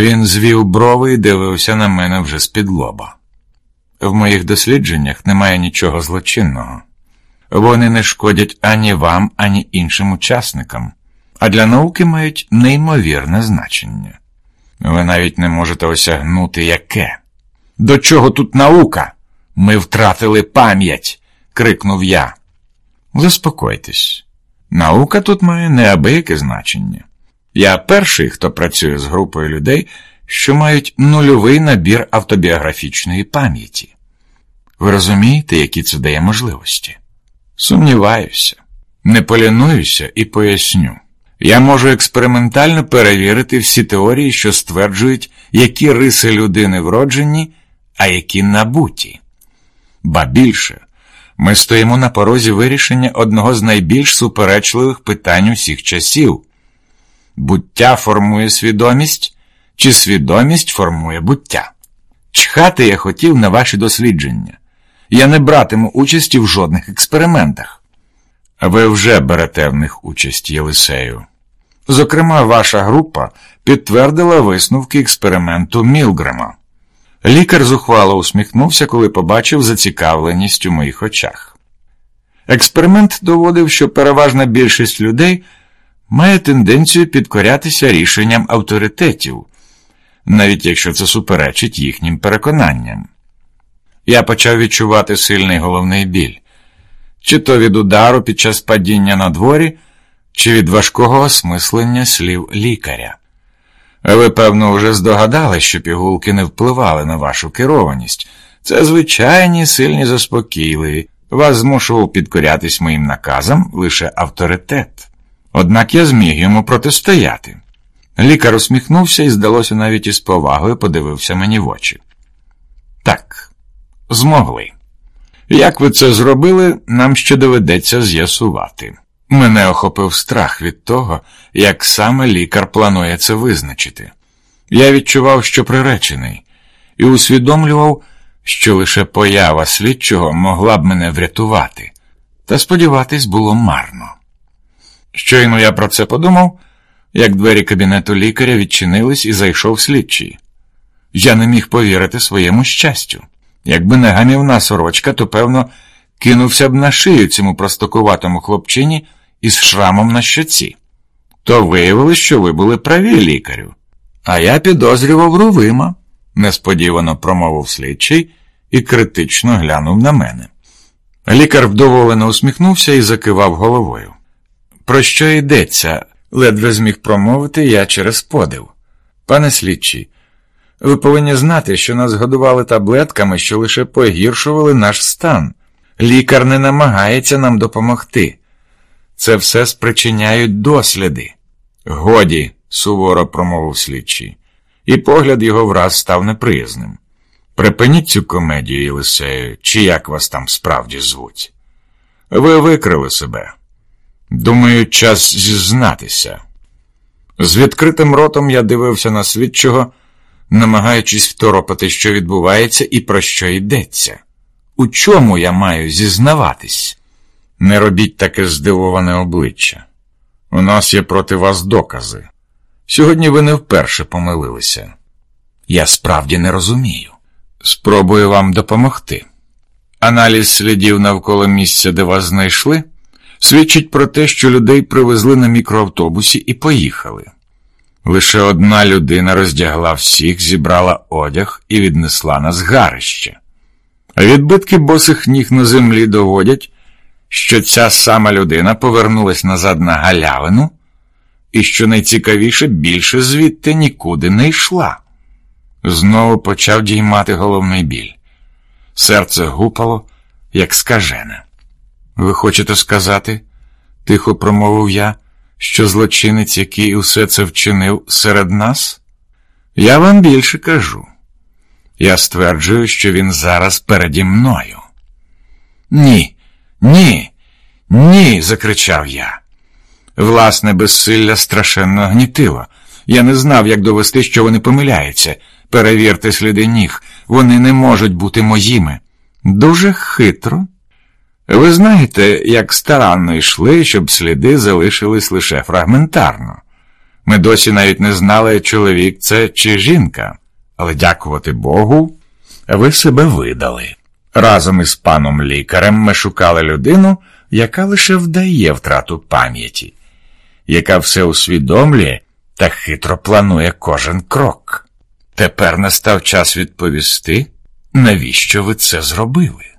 Він звів брови і дивився на мене вже з-під лоба. В моїх дослідженнях немає нічого злочинного. Вони не шкодять ані вам, ані іншим учасникам, а для науки мають неймовірне значення. Ви навіть не можете осягнути яке. До чого тут наука? Ми втратили пам'ять, крикнув я. Заспокойтесь, наука тут має неабияке значення. Я перший, хто працює з групою людей, що мають нульовий набір автобіографічної пам'яті. Ви розумієте, які це дає можливості? Сумніваюся, не полінуюся і поясню. Я можу експериментально перевірити всі теорії, що стверджують, які риси людини вроджені, а які набуті. Ба більше, ми стоїмо на порозі вирішення одного з найбільш суперечливих питань усіх часів буття формує свідомість, чи свідомість формує буття. Чхати я хотів на ваші дослідження. Я не братиму участі в жодних експериментах. Ви вже берете в них участь, Єлисею. Зокрема, ваша група підтвердила висновки експерименту Мілгрема. Лікар зухвало усміхнувся, коли побачив зацікавленість у моїх очах. Експеримент доводив, що переважна більшість людей має тенденцію підкорятися рішенням авторитетів, навіть якщо це суперечить їхнім переконанням. Я почав відчувати сильний головний біль, чи то від удару під час падіння на дворі, чи від важкого осмислення слів лікаря. Ви, певно, вже здогадали, що пігулки не впливали на вашу керованість. Це звичайні сильні заспокійливі. Вас змушував підкорятись моїм наказам лише авторитет. Однак я зміг йому протистояти. Лікар усміхнувся і, здалося, навіть із повагою подивився мені в очі. Так, змогли. Як ви це зробили, нам ще доведеться з'ясувати. Мене охопив страх від того, як саме лікар планує це визначити. Я відчував, що приречений, і усвідомлював, що лише поява слідчого могла б мене врятувати, та сподіватись було марно. Щойно я про це подумав, як двері кабінету лікаря відчинились і зайшов слідчий. Я не міг повірити своєму щастю. Якби не гамівна сорочка, то, певно, кинувся б на шию цьому простокуватому хлопчині із шрамом на щоці. То виявилось, що ви були праві лікарю. А я підозрював Рувима, несподівано промовив слідчий і критично глянув на мене. Лікар вдоволено усміхнувся і закивав головою. Про що йдеться? ледве зміг промовити я через подив. Пане слідчий, ви повинні знати, що нас годували таблетками, що лише погіршували наш стан. Лікар не намагається нам допомогти. Це все спричиняють досліди. Годі, суворо промовив слідчий, і погляд його враз став неприязним. Припиніть цю комедію, Єлисею, чи як вас там справді звуть. Ви викрили себе. Думаю, час зізнатися. З відкритим ротом я дивився на слідчого, намагаючись второпати, що відбувається і про що йдеться. У чому я маю зізнаватись? Не робіть таке здивоване обличчя. У нас є проти вас докази. Сьогодні ви не вперше помилилися. Я справді не розумію. Спробую вам допомогти. Аналіз слідів навколо місця, де вас знайшли свідчить про те, що людей привезли на мікроавтобусі і поїхали. Лише одна людина роздягла всіх, зібрала одяг і віднесла на згарище. Відбитки босих ніг на землі доводять, що ця сама людина повернулась назад на галявину, і, що найцікавіше, більше звідти нікуди не йшла. Знову почав діймати головний біль. Серце гупало, як скажене. Ви хочете сказати, тихо промовив я, що злочинець, який усе це вчинив серед нас? Я вам більше кажу. Я стверджую, що він зараз переді мною. Ні, ні, ні, закричав я. Власне, безсилля страшенно гнітило. Я не знав, як довести, що вони помиляються. Перевірте сліди ніг, вони не можуть бути моїми. Дуже хитро. Ви знаєте, як старанно йшли, щоб сліди залишились лише фрагментарно. Ми досі навіть не знали, чоловік це чи жінка, але дякувати Богу, ви себе видали. Разом із паном лікарем ми шукали людину, яка лише вдає втрату пам'яті, яка все усвідомлює та хитро планує кожен крок. Тепер настав час відповісти, навіщо ви це зробили.